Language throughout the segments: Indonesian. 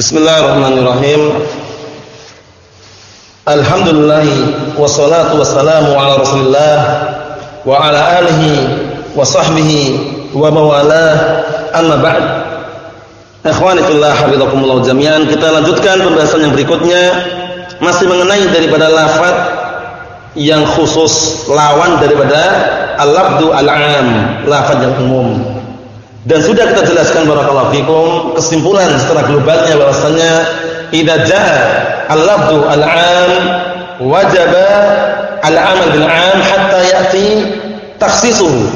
Bismillahirrahmanirrahim. Alhamdulillah wassalatu wassalamu ala Rasulillah wa ala alihi wa sahbihi wa mawalah. Amma ba'd. Ikhwani hafizakumullah jami'an. Kita lanjutkan pembahasan yang berikutnya masih mengenai daripada lafaz yang khusus lawan daripada al-lafdu al-'am, lafaz yang umum. Dan sudah kita jelaskan barakallahu fikum kesimpulan secara globalnya bahwasanya idza jaa al-lafdhu al-'am wajaba al-'amal bil-'am hatta ya'ti takhsisuhu.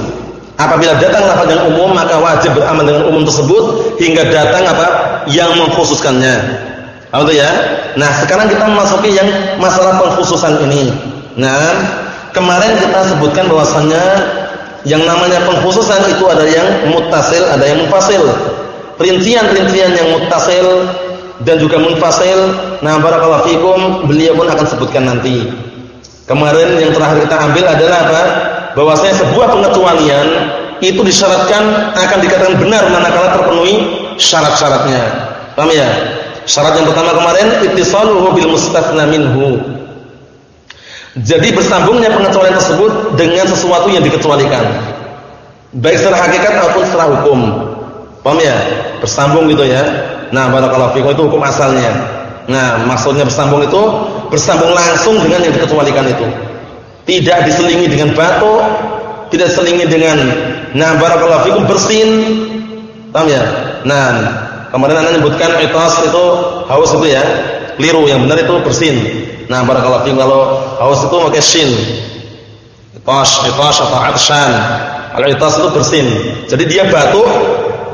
Apabila datang lafaz yang umum maka wajib beramal dengan umum tersebut hingga datang apa yang mengkhususkannya. Apa ya? Nah, sekarang kita memasuki yang masalah pengkhususan ini. Nah, kemarin kita sebutkan bahwasanya yang namanya pengkhususan itu ada yang muttasil, ada yang munfasil. Rincian-rincian yang muttasil dan juga munfasil, nah barakallahu fikum, beliau pun akan sebutkan nanti. Kemarin yang terakhir kita ambil adalah apa? Bahwasanya sebuah pengecualian itu disyaratkan akan dikatakan benar manakala terpenuhi syarat-syaratnya. Paham ya? Syarat yang pertama kemarin ittisaluhu bil mustafna minhu jadi bersambungnya pengecualian tersebut dengan sesuatu yang dikecualikan. Baik secara hakikat maupun secara hukum. Paham ya? Bersambung gitu ya. Nah, barakallahu fikum itu hukum asalnya. Nah, maksudnya bersambung itu bersambung langsung dengan yang dikecualikan itu. Tidak diselingi dengan batu, tidak diselingi dengan nah barakallahu fikum bersin. Paham ya? Nah, kemarin Anda menyebutkan itu haus itu ya. Keliru, yang benar itu bersin. Nah, barakallahu fiikum kalau haus itu pakai shin. Itas, itas atau atshan. Kalau itas itu bersin. Jadi dia batuk,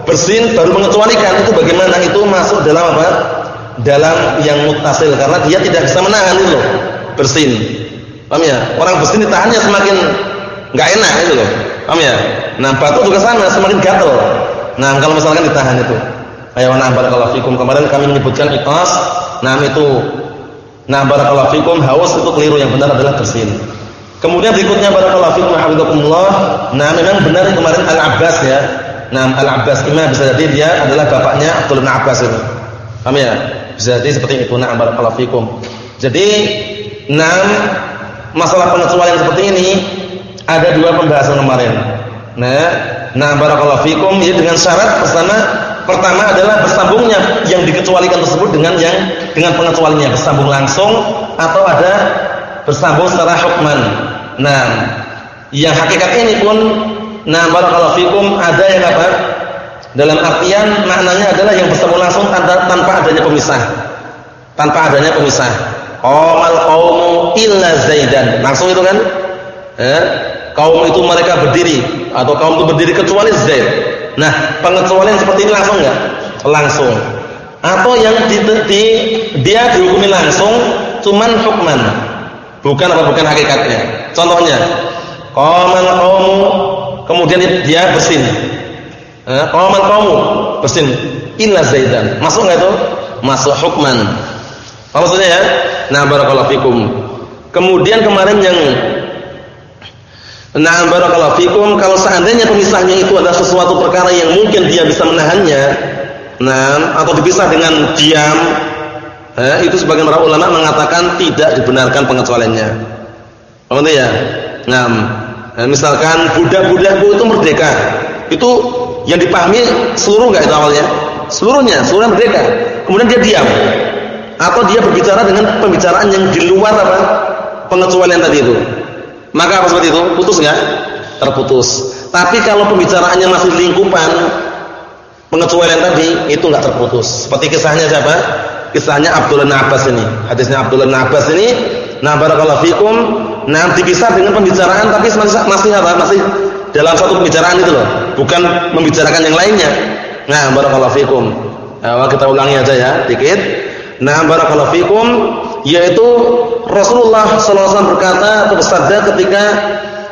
bersin baru mengecualikan itu bagaimana itu masuk dalam apa? Dalam yang mutasil karena dia tidak bisa menahan itu loh. Bersin. Paham ya? Orang bersin ditahannya semakin enggak enak itu loh. Paham ya? Nah, batuk juga sama, semakin gatal. Nah, kalau misalkan ditahan itu. Ayo nah barakallahu fikum. Kemarin kami menyebutkan itas, nah itu Nah, barakallahu fikum, haus itu keliru yang benar adalah bersin. Kemudian berikutnya barakallahu fikum hafizakumullah. Nah, memang benar kemarin Al-Abbas ya. Nah, Al-Abbas imam bisa jadi dia adalah bapaknya Abdul Abbas itu. Paham ya? Bisa jadi seperti itu. Nah, barakallahu fikum. Jadi, enam masalah pengecualian seperti ini ada dua pembahasan kemarin. Nah, nah barakallahu fikum ya dengan syarat pertama pertama adalah bersambungnya yang dikecualikan tersebut dengan yang dengan pengecualiannya bersambung langsung atau ada bersambung secara hukman. Nah, yang hakikat ini pun nah barakallahu fikum ada yang apa? Dalam artian maknanya adalah yang bersambung langsung tanpa, tanpa adanya pemisah. Tanpa adanya pemisah. Qamal qaumu illa Zaidan. Langsung itu kan? Eh, kaum itu mereka berdiri atau kaum itu berdiri kecuali Zaid. Nah, pengecualian seperti ini langsung enggak? Langsung. Atau yang di, di, dia dihukumi langsung cuman hukman. Bukan apa bukan hakikatnya. Contohnya qamal qaumu kemudian dia bersin. Eh, qamal qaumu bersin. Illa zaidan. Masuk enggak itu masuk hukman. Apa maksudnya ya? Nah barakallahu fikum. Kemudian kemarin yang Nah barakallahu fikum kalau seandainya pemisahnya itu adalah sesuatu perkara yang mungkin dia bisa menahannya Nah, atau dipisah dengan diam. Eh, itu sebagian para ulama mengatakan tidak dibenarkan pengecualiannya. Paham ya? Nah, misalkan budak-budakku itu merdeka. Itu yang dipahami seluruh enggak itu awalnya? Seluruhnya, seluruhnya merdeka. Kemudian dia diam. Atau dia berbicara dengan pembicaraan yang di luar apa? Pengecualian tadi itu. Maka apa seperti itu? Putus enggak? Terputus. Tapi kalau pembicaraannya masih lingkupan pengecualian tadi itu enggak terputus. Seperti kisahnya siapa? Kisahnya Abdullah bin Abbas ini. Hadisnya Abdullah bin Abbas ini, nah barakallahu fikum, nah dipisah dengan pembicaraan tapi masih masih apa? Masih dalam satu pembicaraan itu loh, bukan membicarakan yang lainnya. Nah, barakallahu fikum. Nah, kita ulangi aja ya, dikit. Nah, barakallahu fikum yaitu Rasulullah SAW berkata bersabda ketika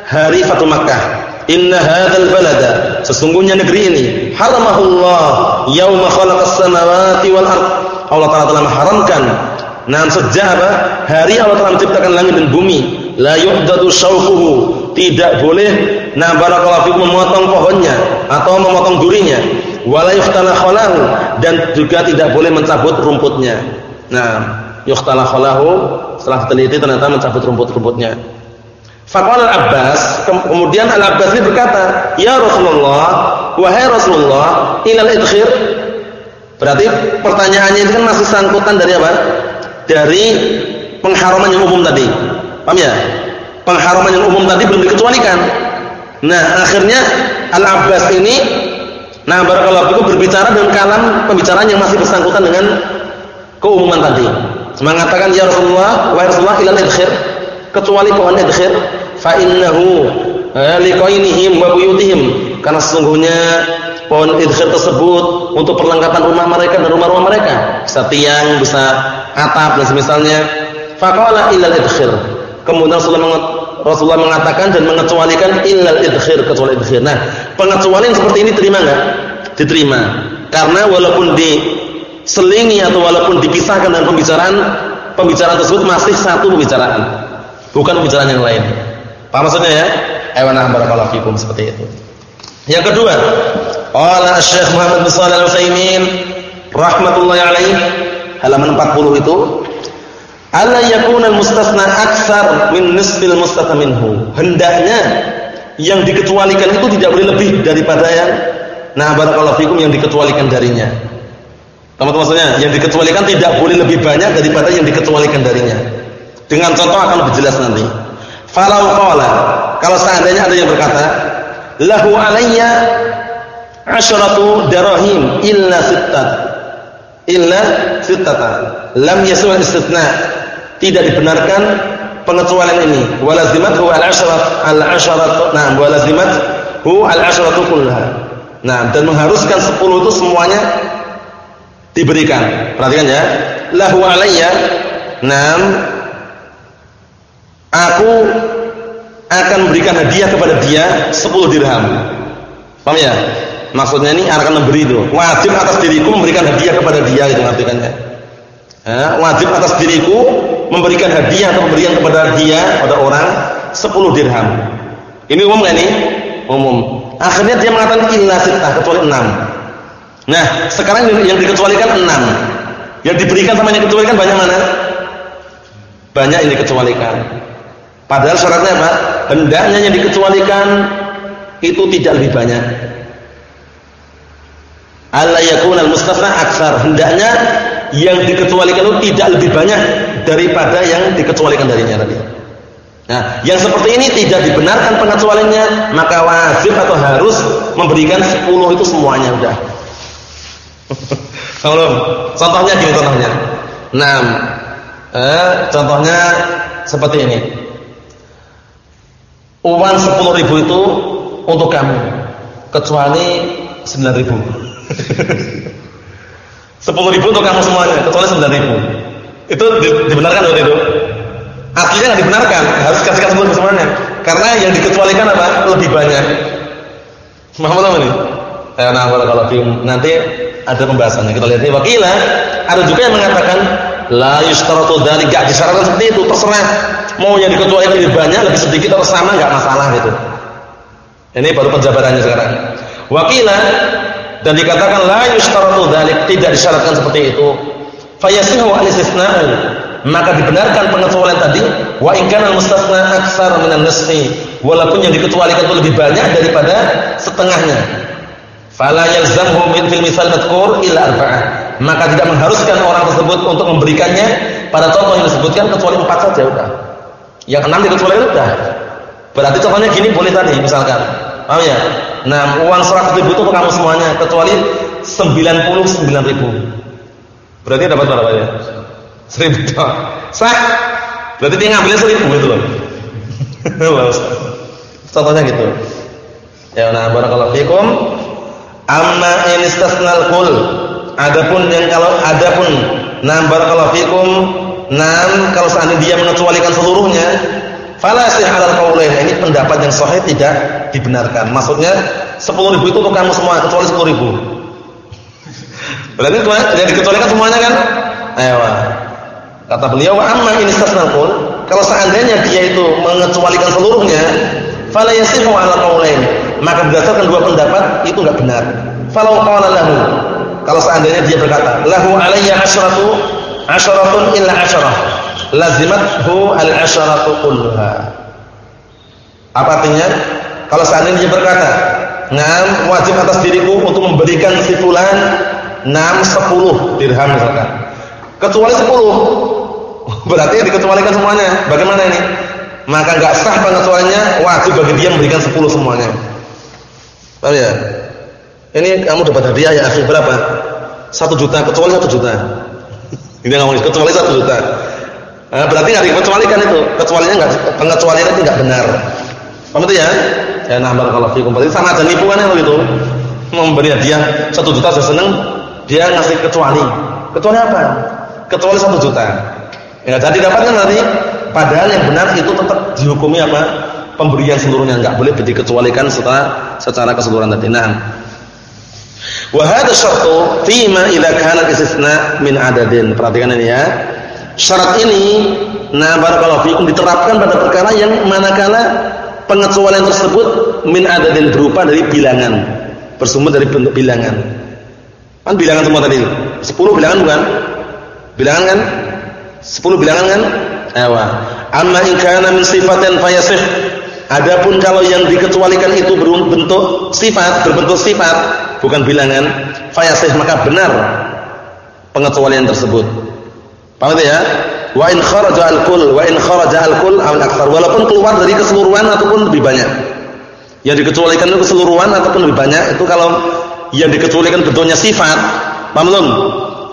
hari Fatu Makkah Inna hadzal balada sesungguhnya negeri ini haramahullah yauma khalaqas samawati wal ard. Allah Taala telah mengharamkan Nah sejak apa? Hari Allah telah menciptakan langit dan bumi. La yuhdadu syauquhu. Tidak boleh nah barakallahu fikum memotong pohonnya atau memotong durinya. wala yuhtala khalahu dan juga tidak boleh mencabut rumputnya. Nah, yuhtala khalahu setelah diteliti ternyata mencabut rumput-rumputnya. Faqala Al-Abbas, kemudian Al-Abbas ini berkata, "Ya Rasulullah, wahai Rasulullah, ilal idkhir." Berarti pertanyaannya ini kan masih sangkutan dari apa? Dari pengharaman yang umum tadi. Paham ya? Pengharaman yang umum tadi belum dikecualikan. Nah, akhirnya Al-Abbas ini nah barakallahu fikum berbicara dengan kalam pembicaraan yang masih bersangkutan dengan keumuman tadi. Mengatakan ya Rasulullah, wahai Rasulullah ilal idkhir, kecuali pohon idkhir fa innahu eh, liqainihim wa buyutihim. Karena sesungguhnya pohon idkhir tersebut untuk perlengkapan rumah mereka dan rumah-rumah mereka. Bisa tiang bisa atap dan semisalnya. Faqala illal idkhir kemudian Rasulullah, Rasulullah mengatakan dan mengecualikan illal idkhir kecuali idkhir nah pengecualian seperti ini terima enggak diterima. Karena walaupun diselingi atau walaupun dipisahkan dengan pembicaraan pembicaraan tersebut masih satu pembicaraan bukan pembicaraan yang lain Paham maksudnya ya? Ewana barakallahu fikum seperti itu. Yang kedua, qala Syekh Muhammad bin Shalih Al-Utsaimin rahmatullahi alaih halaman 40 itu alla yakuna al-mustasna aktsar min nisfil mustatha minhu. Hendaknya yang dikecualikan itu tidak boleh lebih daripada yang nah barakallahu fikum yang dikecualikan darinya. Teman-teman maksudnya yang dikecualikan tidak boleh lebih banyak daripada yang dikecualikan darinya. Dengan contoh akan lebih jelas nanti. Falau qala, kalau seandainya ada yang berkata, lahu alayya asyratu darahim illa sittat. Illa sittata. Lam yasul istitsna. Tidak dibenarkan pengecualian ini. Walazimathu al-asyarat al-asyarat. Nah, walazimathu al-asyratu kullaha. Nah, dan mengharuskan 10 itu semuanya diberikan. Perhatikan ya. Lahu alayya. Naam aku akan memberikan hadiah kepada dia 10 dirham. Paham ya? Maksudnya ini akan memberi itu. Wajib atas diriku memberikan hadiah kepada dia itu artinya. Ya, wajib atas diriku memberikan hadiah atau pemberian kepada dia pada orang 10 dirham. Ini umum enggak ini? Umum. Akhirnya dia mengatakan illa sittah kecuali 6. Nah, sekarang yang dikecualikan 6. Yang diberikan sama yang dikecualikan banyak mana? Banyak yang dikecualikan. Padahal syaratnya apa? Hendaknya yang dikecualikan itu tidak lebih banyak. Allah yakuna al-mustasna aksar. Hendaknya yang dikecualikan itu tidak lebih banyak daripada yang dikecualikan darinya tadi. Nah, yang seperti ini tidak dibenarkan pengecualiannya, maka wajib atau harus memberikan 10 itu semuanya udah. Kalau contohnya gini contohnya. Nah, eh, contohnya seperti ini. Uang sepuluh ribu itu untuk kamu kecuali sembilan ribu. Sepuluh ribu untuk kamu semuanya kecuali sembilan ribu. Itu dibenarkan waktu itu aslinya nggak dibenarkan harus kasihkan sepuluh semuanya. Karena yang dikecualikan apa? Lebih banyak. Mahmud nih eh, nah kalau kalau nanti ada pembahasannya kita lihat wakilah ada juga yang mengatakan la yustaratu dari gak disyaratkan seperti itu. Terserah. Mau yang diketuai lebih banyak lebih sedikit atau sama nggak masalah gitu. Ini baru penjabarannya sekarang. Wakilah dan dikatakan la yustaratu dzalik. Tidak disyaratkan seperti itu. Fayasihu an maka dibenarkan pengecualian tadi wa in kana mustasna aksar min nisfi. Walaupun yang dikecualikan itu lebih banyak daripada setengahnya fala yalzamhu min fil misal madhkur illa arba'ah maka tidak mengharuskan orang tersebut untuk memberikannya pada contoh yang disebutkan kecuali empat saja udah yang enam dikecualikan udah. Berarti contohnya gini boleh tadi misalkan. Paham ya? Nah, uang 100 ribu itu untuk kamu semuanya kecuali 99 ribu. Berarti dapat berapa ya? 1000 Sah. Berarti dia ngambilnya 1000 itu loh. Contohnya gitu. Ya, nah barakallahu fikum. Amma in istasnal kul. Adapun yang kalau adapun nah barakallahu fikum Nam kalau seandainya dia mengecualikan seluruhnya, fala sih halal qaulain. Ini pendapat yang sahih tidak dibenarkan. Maksudnya 10 ribu itu untuk kamu semua kecuali 10 ribu. Berarti yang dikecualikan semuanya kan? Ayo. Kata beliau, "Wa amma in Kalau seandainya dia itu mengecualikan seluruhnya, fala yasihu ala qaulain. Maka berdasarkan dua pendapat itu enggak benar. Falau qala lahu kalau seandainya dia berkata, lahu alayya asyratu asyaratun illa asyarah. Lazimathu al-asyaratu kulluha. Apa artinya? Kalau seandainya dia berkata, "Ngam wajib atas diriku untuk memberikan si fulan 6 10 dirham misalkan." Kecuali 10. Berarti dikecualikan semuanya. Bagaimana ini? Maka enggak sah pengecualiannya, wajib bagi dia memberikan 10 semuanya. Paham ya? Ini kamu dapat hadiah ya akhir berapa? Satu juta, kecuali satu juta. Ini ngomong kecuali satu juta. Nah, berarti nggak dikecualikan itu. Kecualinya nggak pengecualian itu nggak benar. Paham itu ya? Ya nah kalau fikum. Berarti sama aja nipuannya begitu. Memberi hadiah satu juta saya seneng, dia ngasih kecuali. Kecuali apa? Kecuali satu juta. Ya jadi dapatnya nanti. Padahal yang benar itu tetap dihukumi apa? Pemberian seluruhnya nggak boleh dikecualikan secara secara keseluruhan tadi. Nah, Wa hadha syartu fima idza kana istisna min adadin. Perhatikan ini ya. Syarat ini nah barakallahu fikum diterapkan pada perkara yang manakala pengecualian tersebut min adadin berupa dari bilangan. Bersumber dari bentuk bilangan. Kan bilangan semua tadi. 10 bilangan bukan? Bilangan kan? 10 bilangan kan? Ewa. Amma in kana min sifatin fayasih. Adapun kalau yang dikecualikan itu berbentuk sifat, berbentuk sifat, bukan bilangan, fayasih maka benar pengecualian tersebut. Paham itu ya? Wa in kharaja al-kull wa in kharaja al-kull aw al-aktsar. Walaupun keluar dari keseluruhan ataupun lebih banyak. Yang dikecualikan itu keseluruhan ataupun lebih banyak itu kalau yang dikecualikan bentuknya sifat, paham belum?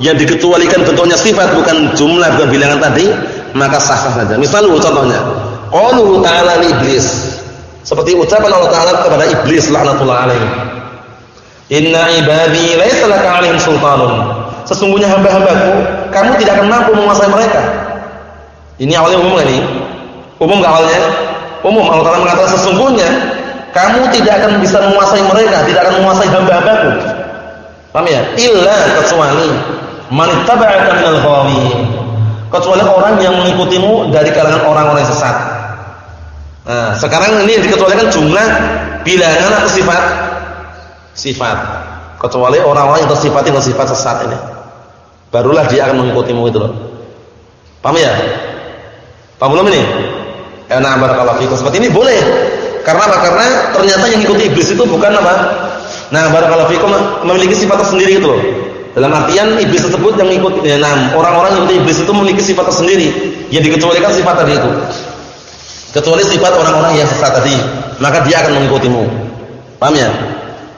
Yang dikecualikan bentuknya sifat bukan jumlah bukan bilangan tadi, maka sah-sah saja. Misal contohnya, qaulu ta'ala li iblis. Seperti ucapan Allah Taala kepada iblis laknatullah alaihi. Inna ibadi laisa laka 'alaihim sultanun. Sesungguhnya hamba-hambaku, kamu tidak akan mampu menguasai mereka. Ini awalnya umum ini. Umum enggak awalnya? Umum. Allah Taala mengatakan sesungguhnya kamu tidak akan bisa menguasai mereka, tidak akan menguasai hamba-hambaku. Paham ya? Illa kecuali man ittaba'aka minal ghawin. Kecuali orang yang mengikutimu dari kalangan orang-orang sesat. Nah, sekarang ini dikecualikan jumlah bilangan atau sifat sifat. Kecuali orang-orang yang tersifati dengan sifat sesat ini. Barulah dia akan mengikutimu itu loh. Paham ya? Paham belum ini? Ya nah barakallahu fikum. Seperti ini boleh. Karena apa? Karena ternyata yang ikuti iblis itu bukan apa? Nah, barakallahu fikum memiliki sifat tersendiri itu loh. Dalam artian iblis tersebut yang ikut ya, nah, orang-orang yang ikuti iblis itu memiliki sifat tersendiri yang dikecualikan sifat tadi itu. Kecuali sifat orang-orang yang sesat tadi, maka dia akan mengikutimu. Paham ya?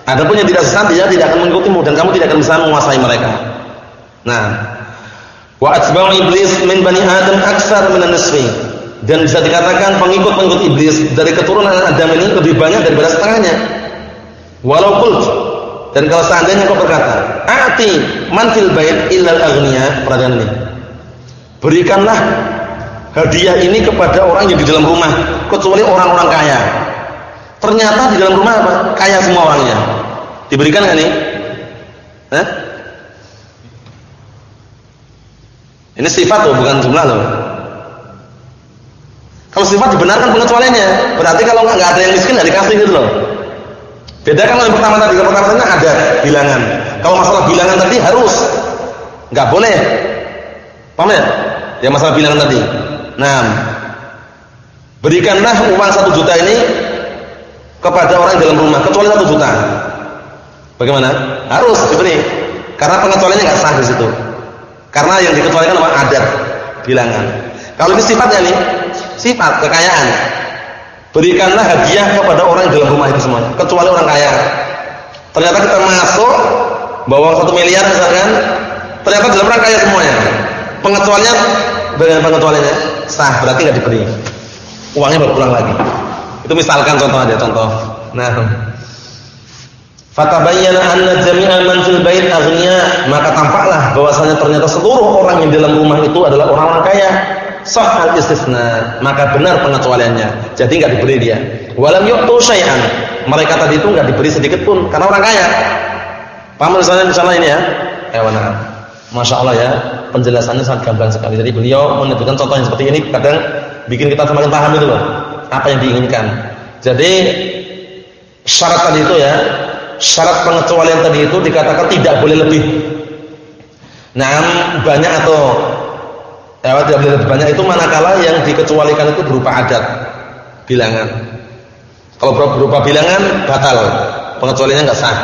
Adapun yang tidak sesat dia tidak akan mengikutimu dan kamu tidak akan bisa menguasai mereka. Nah, wa atba'u iblis min bani Adam aktsar min an-nisfi. Dan bisa dikatakan pengikut-pengikut iblis dari keturunan Adam ini lebih banyak daripada setengahnya. Walau qult dan kalau seandainya kau berkata, "Ati man fil bait illa al-aghniya." Perhatikan ini. Berikanlah hadiah ini kepada orang yang di dalam rumah kecuali orang-orang kaya. Ternyata di dalam rumah apa? Kaya semua orangnya. Diberikan nggak nih? Hah? Ini sifat loh, bukan jumlah loh. Kalau sifat dibenarkan pengecualiannya, berarti kalau nggak ada yang miskin nggak dikasih gitu loh. Beda kan yang pertama tadi, yang pertama tadi ada bilangan. Kalau masalah bilangan tadi harus, nggak boleh. Paham ya? Yang masalah bilangan tadi. Nah, berikanlah uang satu juta ini kepada orang dalam rumah, kecuali satu juta. Bagaimana? Harus diberi. Karena pengecualiannya nggak sah di situ. Karena yang dikecualikan apa? Adat, bilangan. Kalau ini sifatnya nih, sifat kekayaan. Berikanlah hadiah kepada orang yang dalam rumah itu semuanya, kecuali orang kaya. Ternyata kita masuk bawa satu miliar misalkan, ternyata dalam orang kaya semuanya. Pengecualiannya dengan pengecualiannya sah, berarti nggak diberi. Uangnya berkurang lagi. Itu misalkan contoh aja contoh. Nah, Fatabayyana anna jami'a man fil bait aghnia, maka tampaklah bahwasanya ternyata seluruh orang yang dalam rumah itu adalah orang-orang kaya. Sahal istisna, maka benar pengecualiannya. Jadi enggak diberi dia. Walam yu'tu syai'an. Mereka tadi itu enggak diberi sedikit pun karena orang kaya. Paham misalnya misalnya ini ya? Eh mana? Masya Allah ya, penjelasannya sangat gamblang sekali. Jadi beliau menunjukkan contoh yang seperti ini kadang bikin kita semakin paham itu loh. Apa yang diinginkan. Jadi syarat tadi itu ya, syarat pengecualian tadi itu dikatakan tidak boleh lebih. Nah, banyak atau ya, tidak boleh lebih banyak itu manakala yang dikecualikan itu berupa adat, bilangan. Kalau berupa bilangan batal, pengecualiannya enggak sah.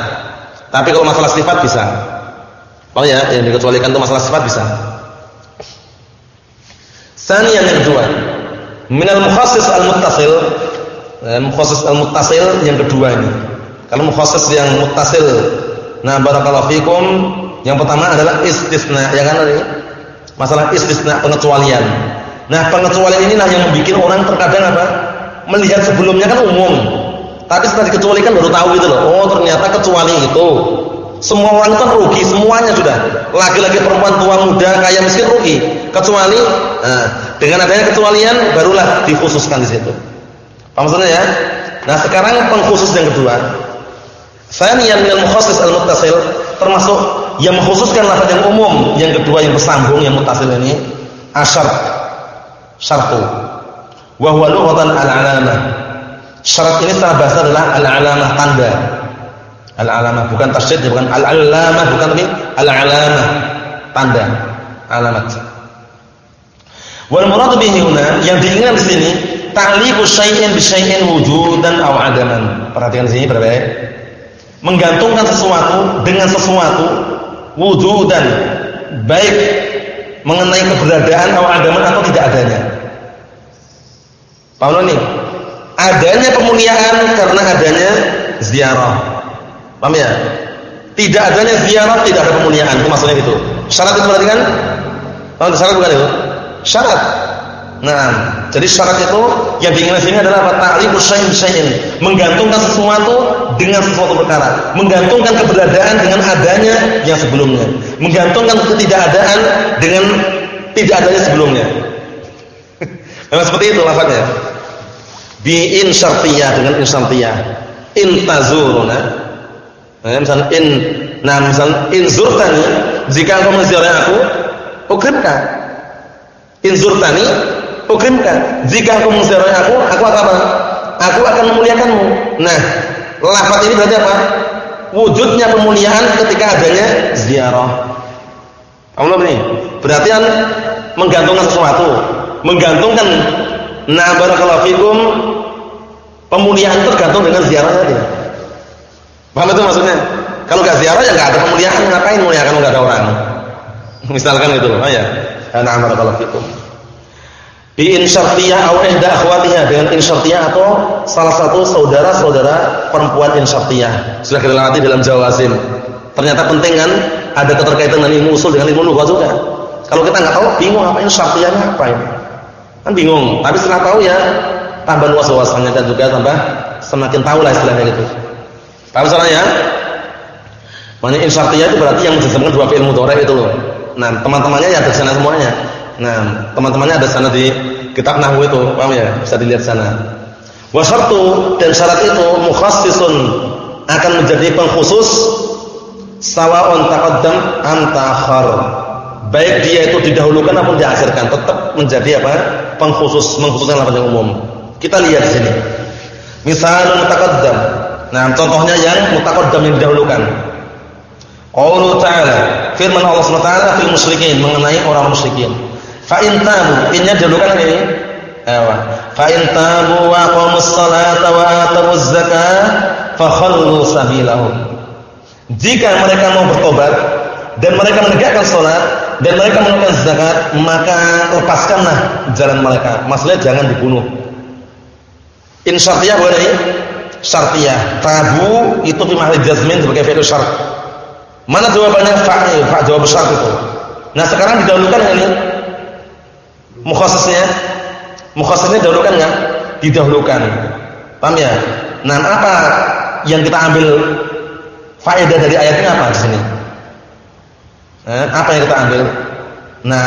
Tapi kalau masalah sifat bisa. Oh ya, yang dikecualikan itu masalah sifat bisa. Sanian yang kedua, minal mukhassis al-muttasil dan mukhassis al-muttasil yang kedua ini. Kalau mukhassis yang muttasil, nah barakallahu fikum, yang pertama adalah istisna, ya kan ini? Masalah istisna pengecualian. Nah, pengecualian inilah yang membuat orang terkadang apa? Melihat sebelumnya kan umum. Tapi setelah dikecualikan baru tahu gitu loh. Oh, ternyata kecuali itu. Semua kan rugi, semuanya sudah. Laki-laki, perempuan, tua, muda, kaya, miskin rugi. Kecuali nah, dengan adanya kecualian barulah dikhususkan di situ. Paham maksudnya ya? Nah, sekarang pengkhusus yang kedua. Saya dengan mukhassis al-muttasil termasuk yang mengkhususkan lafaz yang umum, yang kedua yang bersambung yang muttasil ini asyar syartu. Wa huwa lughatan al-alamah. Syarat ini secara bahasa adalah al-alamah tanda. Al-alamah bukan tasydid, bukan al-alamah, bukan tapi al-alamah tanda, alamat. Wal murad bihi huna yang diinginkan di sini ta'liqu syai'in bi syai'in wujudan aw adaman. Perhatikan sini berapa ya? Menggantungkan sesuatu dengan sesuatu wujudan baik mengenai keberadaan atau adaman atau tidak adanya. Paham ini? Adanya pemuliaan karena adanya ziarah. Paham ya? Tidak adanya ziarah tidak ada pemuliaan. Itu maksudnya itu. Syarat itu berarti kan? Oh, syarat bukan itu? Syarat. Nah, jadi syarat itu yang diinginkan sini adalah apa? Ta'liqu syai'in syai'in, menggantungkan sesuatu dengan sesuatu perkara, menggantungkan keberadaan dengan adanya yang sebelumnya, menggantungkan ketidakadaan dengan tidak adanya sebelumnya. Memang seperti itu lafaznya. Bi in syartiyah dengan in syartiyah. In tazuruna. Nah, misalnya in nah misalnya in zurtani, jika engkau menziarahi aku, ukrimka. In zurtani, ukrimka. Jika engkau menziarahi aku, aku akan apa? Aku akan memuliakanmu. Nah, lafaz ini berarti apa? Wujudnya pemuliaan ketika adanya ziarah. Allah ini berarti kan menggantungkan sesuatu, menggantungkan nah barakallahu fikum pemuliaan tergantung dengan ziarah tadi. Paham itu maksudnya? Kalau enggak ziarah ya enggak ada pemuliaan, ngapain mulia kalau enggak ada orang? Misalkan itu loh, ya. Nah barakallahu fikum. Bi insyartiyah atau ihda akhwatiha dengan insyartiyah atau salah satu saudara-saudara perempuan insyartiyah. Sudah kita latih dalam jawazim. Ternyata penting kan ada keterkaitan dengan ilmu usul dengan ilmu lughah juga. Kalau kita nggak tahu bingung apa insyartiyahnya apa ini. Kan bingung. Tapi setelah tahu ya tambah luas wawasannya dan juga tambah semakin tahu lah istilahnya gitu. Paham soalnya ya? Maknanya insyartiyah itu berarti yang menjadikan dua fi'il mudhari itu loh. Nah, teman-temannya ya ada sana semuanya. Nah, teman-temannya ada sana di kitab nahwu itu, paham ya? Bisa dilihat sana. Wa syartu dan syarat itu mukhassisun akan menjadi pengkhusus sawa'un taqaddam am ta'akhir. Baik dia itu didahulukan maupun diakhirkan, tetap menjadi apa? Pengkhusus, mengkhususkan lafaz yang umum. Kita lihat di sini. Misalun taqaddam. Nah, contohnya yang mutaqaddam yang didahulukan. Allah Ta'ala, firman Allah SWT fil musyrikin mengenai orang musyrikin. Fa in tabu, innya dahulukan ini. Awa. Fa in tabu wa aqamus salata wa atawuz zakah fa khallu sabilahum. Jika mereka mau bertobat dan mereka menegakkan salat dan mereka menunaikan zakat, maka lepaskanlah jalan mereka. Maksudnya jangan dibunuh. In syartiyah boleh? Syartiyah. Tabu itu fi mahli jazmin sebagai fi'il syart. Mana jawabannya? Fa, fa jawab syart itu. Nah, sekarang didahulukan ini mukhassisnya mukhassisnya dahulukan enggak didahulukan. Paham ya? Nah apa yang kita ambil faedah dari ayatnya apa di sini? Eh, apa yang kita ambil? Nah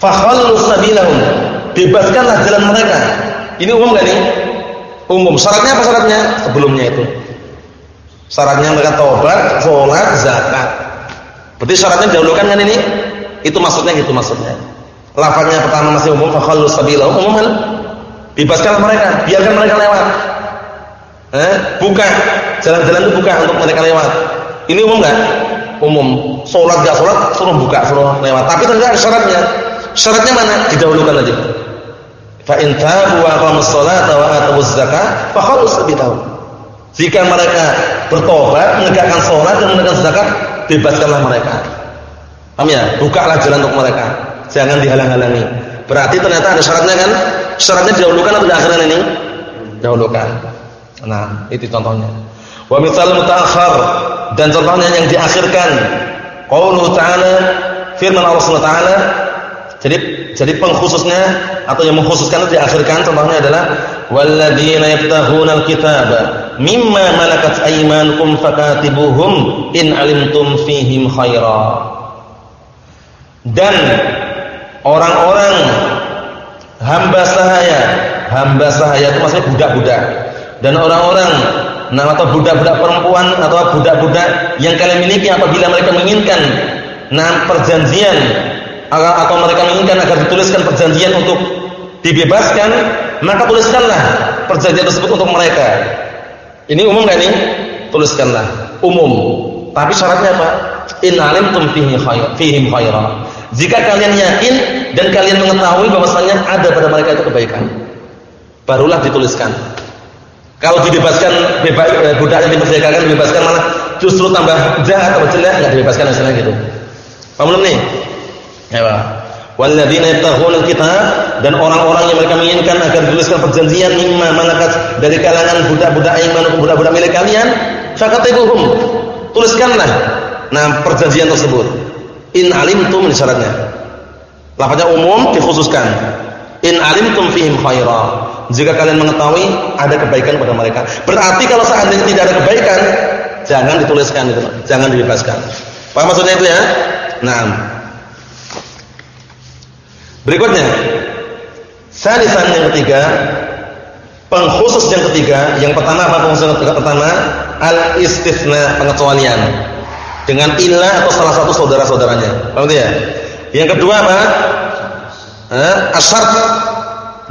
fakhallu sabilahum. Bebaskanlah jalan mereka. Ini umum enggak nih umum syaratnya apa syaratnya sebelumnya itu syaratnya mereka taubat sholat zakat berarti syaratnya dahulukan kan ini itu maksudnya gitu maksudnya Lafaznya pertama masih umum, fakhallu sabilahum umum kan? Bebaskanlah mereka, biarkan mereka lewat. Eh, buka. Jalan-jalan itu buka untuk mereka lewat. Ini umum enggak? Umum. Salat enggak salat suruh buka, suruh lewat. Tapi ternyata syaratnya. Syaratnya mana? Didahulukan aja. Fa in tabu wa aqamus salata wa atuz zakat fa khalus bitahu. Jika mereka bertobat, menegakkan salat dan menegakkan zakat, bebaskanlah mereka. Paham ya? Bukalah jalan untuk mereka. Jangan dihalang-halangi. Berarti ternyata ada syaratnya kan? Syaratnya didahulukan atau diakhirkan ini? Dahulukan. Nah, itu contohnya. Wa misal mutaakhir dan contohnya yang diakhirkan. Qaulu ta'ala firman Allah Subhanahu wa taala jadi jadi pengkhususnya atau yang mengkhususkan itu diakhirkan contohnya adalah walladzina yabtaghuna alkitaba mimma malakat aymanukum fakatibuhum in alimtum fihim khaira. Dan orang-orang hamba sahaya, hamba sahaya itu maksudnya budak-budak. Dan orang-orang nah atau budak-budak perempuan atau budak-budak yang kalian miliki apabila mereka menginginkan nah perjanjian atau mereka menginginkan agar dituliskan perjanjian untuk dibebaskan, maka tuliskanlah perjanjian tersebut untuk mereka. Ini umum gak nih? Tuliskanlah. Umum. Tapi syaratnya apa? In alimtum fihim khaira. Jika kalian yakin dan kalian mengetahui bahwasanya ada pada mereka itu kebaikan, barulah dituliskan. Kalau dibebaskan bebas eh, budak yang diperdayakan dibebaskan malah justru tambah jahat atau jelek enggak dibebaskan misalnya gitu. Paham belum nih? Ya. Walladzina yabtaghuna kitab dan orang-orang yang mereka menginginkan agar dituliskan perjanjian mimma malakat dari kalangan budak-budak iman budak-budak milik kalian, fakatibuhum. Tuliskanlah nah perjanjian tersebut. In alimtum syaratnya. Lafaznya umum dikhususkan. In alimtum fihim khaira. Jika kalian mengetahui ada kebaikan pada mereka. Berarti kalau seandainya tidak ada kebaikan, jangan dituliskan itu, jangan dibebaskan. Paham maksudnya itu ya? Nah, Berikutnya, salisan yang ketiga, pengkhusus yang ketiga, yang pertama apa pengkhusus yang pertama? Al istisna pengecualian dengan ilah atau salah satu saudara-saudaranya. Paham ya? Yang kedua apa? Eh,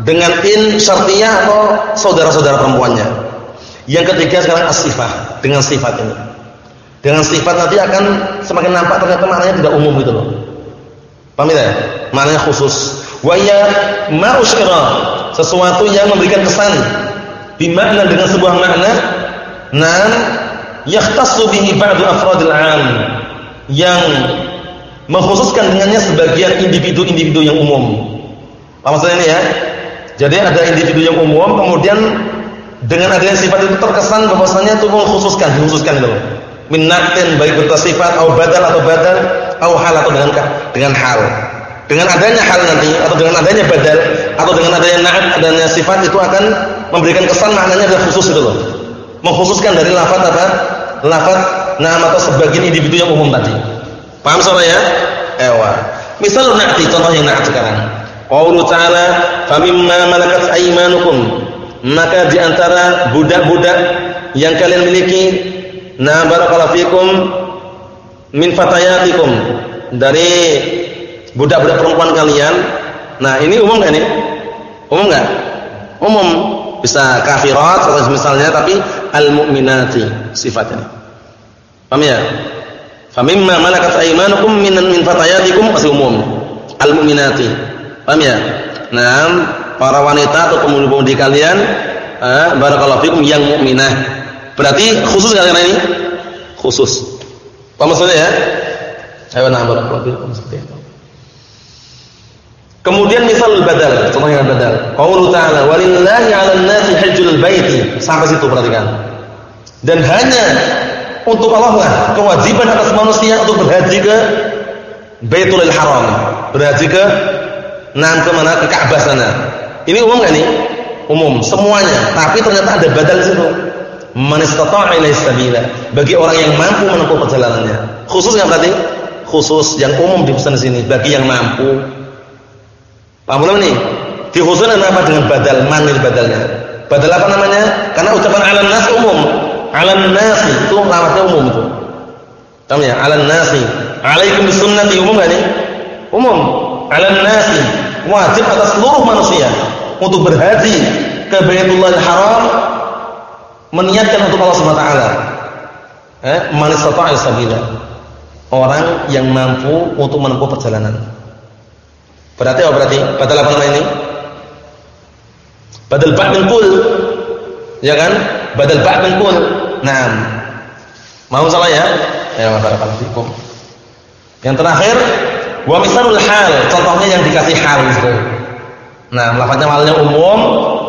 dengan in syartiyah atau saudara-saudara perempuannya. Yang ketiga sekarang asifah dengan sifat ini. Dengan sifat nanti akan semakin nampak ternyata maknanya tidak umum gitu loh. Paham ya? Maknanya khusus. Wa ya ma'usyira, sesuatu yang memberikan kesan bimakna dengan sebuah makna nan yahtassu bihi ba'du afradil 'am yang mengkhususkan dengannya sebagian individu-individu yang umum. Apa maksudnya ini ya? Jadi ada individu yang umum kemudian dengan adanya sifat itu terkesan bahwasanya itu mengkhususkan, dikhususkan itu. Min naqtin baik berupa sifat atau badal atau badal atau hal atau dengan dengan hal. Dengan adanya hal nanti atau dengan adanya badal atau dengan adanya na'at adanya sifat itu akan memberikan kesan maknanya adalah khusus itu loh. Mengkhususkan dari lafaz apa? Lafaz nama atau sebagian individu yang umum tadi. Paham soalnya ya? Ewa. Misal na'ti contoh yang na'at sekarang. Qaulu ta'ala famimma malakat aymanukum maka di antara budak-budak yang kalian miliki na barakallahu min fatayatikum dari budak-budak perempuan kalian. Nah, ini umum enggak nih? Umum enggak? Umum. Bisa kafirat atau misalnya tapi al-mu'minati sifatnya. Paham ya? Famimma malakat aymanukum min min fatayatikum umum. Al-mu'minati. Paham ya? Nah, para wanita atau pemuda-pemudi kalian eh, barakallahu fikum yang mukminah. Berarti khusus kalian ini? Khusus. Apa maksudnya ya? Ayo nah seperti itu. Kemudian misal badal, contoh yang badal. Qaulu ta'ala walillahi 'alan nasi hajjul baiti. Sampai situ perhatikan. Dan hanya untuk Allah lah kewajiban atas manusia untuk berhaji ke Baitul Haram. Berhaji ke nan ke mana? Ke Ka'bah sana. Ini umum enggak nih? Umum semuanya. Tapi ternyata ada badal di situ. Man sabila. Bagi orang yang mampu menempuh perjalanannya. Khusus enggak berarti? Khusus yang umum di sini bagi yang mampu Paham belum nih? Dikhususkan apa dengan badal manil badalnya? Badal apa namanya? Karena ucapan alam nas umum. Alam nasi itu lafaznya umum itu. Paham ya? Alam nasi. Alaikum bisunnati umum enggak nih? Umum. Alam nasi wajib atas seluruh manusia untuk berhaji ke Baitullah Haram Meniatkan untuk Allah Subhanahu wa taala. Eh, man sabila. Orang yang mampu untuk menempuh perjalanan. Berarti apa berarti? Badal apa ini? Badal ba' min. Ya kan? Badal ba' min. Nah. Mau salah ya? Ya, barakallahu. Yang terakhir, wa misalul hal, contohnya yang dikasih hal itu. Nah, lafaznya malnya umum,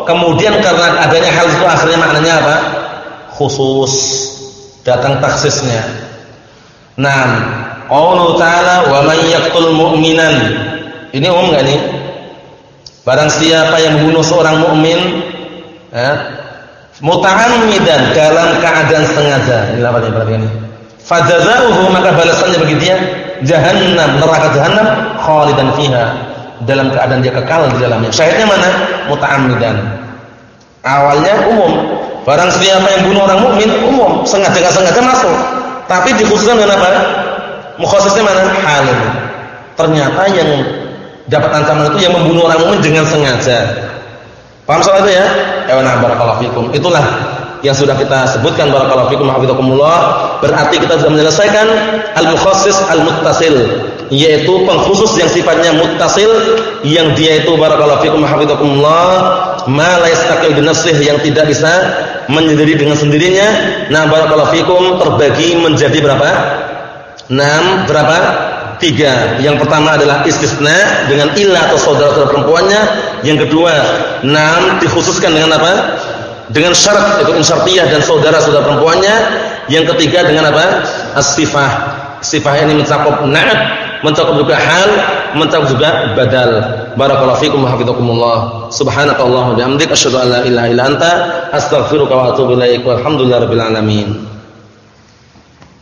kemudian karena adanya hal itu akhirnya maknanya apa? Khusus. Datang taksisnya. Nah, Allah Ta'ala wa man yaqtul mu'minan. Ini umum enggak nih? Barang siapa yang membunuh seorang mukmin ya, muta'ammidan dalam keadaan sengaja. Ini lafaznya berarti ini. Fajazauhu maka balasannya bagi dia jahannam, neraka jahannam khalidan fiha. Dalam keadaan dia kekal di dalamnya. Syahidnya mana? Muta'ammidan. Awalnya umum. Barang siapa yang bunuh orang mukmin umum, sengaja enggak sengaja masuk. Tapi dikhususkan dengan apa? Mukhassisnya mana? Halin. Ternyata yang dapat ancaman itu yang membunuh orang mukmin dengan sengaja. Paham soal itu ya? Ya nah barakallahu. Itulah yang sudah kita sebutkan barakallahu fikum hafizakumullah berarti kita sudah menyelesaikan al-mukhassis al-muttasil yaitu pengkhusus yang sifatnya muttasil yang dia itu barakallahu fikum hafizakumullah ma la yastaqil yang tidak bisa menyendiri dengan sendirinya nah barakallahu fikum terbagi menjadi berapa? 6 berapa? Tiga. Yang pertama adalah istisna dengan ilah atau saudara-saudara perempuannya. Yang kedua, enam dikhususkan dengan apa? dengan syarat itu insyartiyah dan saudara-saudara perempuannya. Yang ketiga dengan apa? As-sifah. Sifah ini mencakup na'at, mencakup juga hal, mencakup juga badal. Barakallahu fikum wa hafizakumullah. Subhanakallahumma wa bihamdika asyhadu an la ilaha illa anta astaghfiruka wa atubu ilaik. Walhamdulillahirabbil alamin.